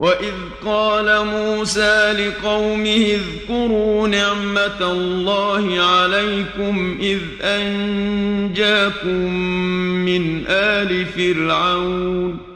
وإذ قال موسى لقومه اذكروا نعمة الله عليكم إذ أنجاكم من آل فرعون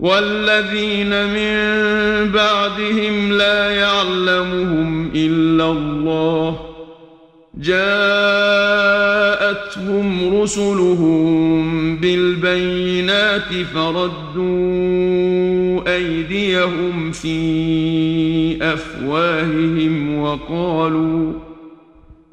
والذين من بعدهم لا يعلمهم إلا الله. جاءتهم رسلهم بالبينات فردوا أيديهم في أفواههم وقالوا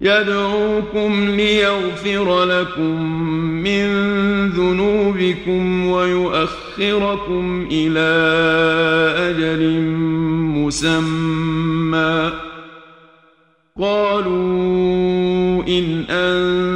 يدعوكم ليغفر لكم من ذنوبكم ويؤخركم إلى أجل مسمى. قالوا إن أنتم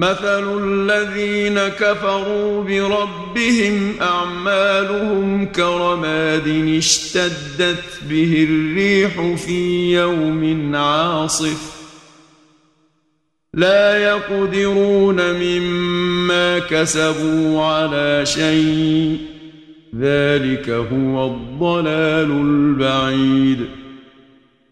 مثل الذين كفروا بربهم أعمالهم كرماد اشتدت به الريح في يوم عاصف. لا يقدرون مما كسبوا على شيء. ذلك هو الضلال البعيد.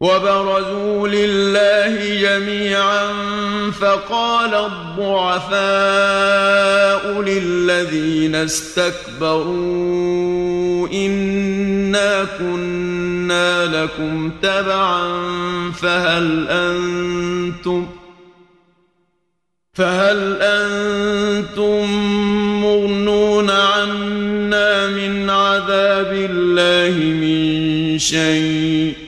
وبرزوا لله جميعا فقال الضعفاء للذين استكبروا إنا كنا لكم تبعا فهل أنتم فهل أنتم مغنون عنا من عذاب الله من شيء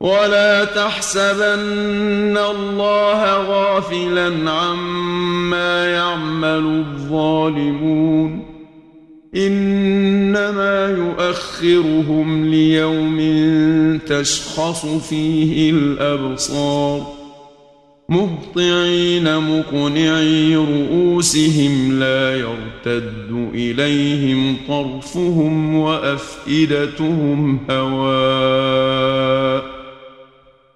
ولا تحسبن الله غافلا عما يعمل الظالمون انما يؤخرهم ليوم تشخص فيه الابصار مهطعين مقنعي رؤوسهم لا يرتد اليهم طرفهم وافئدتهم هواء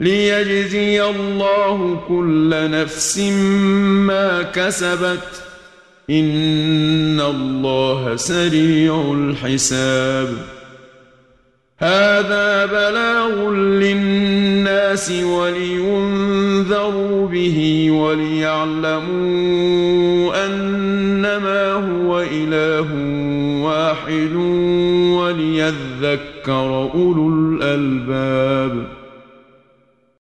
ليجزي الله كل نفس ما كسبت. إن الله سريع الحساب. هذا بلاغ للناس ولينذروا به وليعلموا أنما هو إله واحد وليذكر أولو الألباب.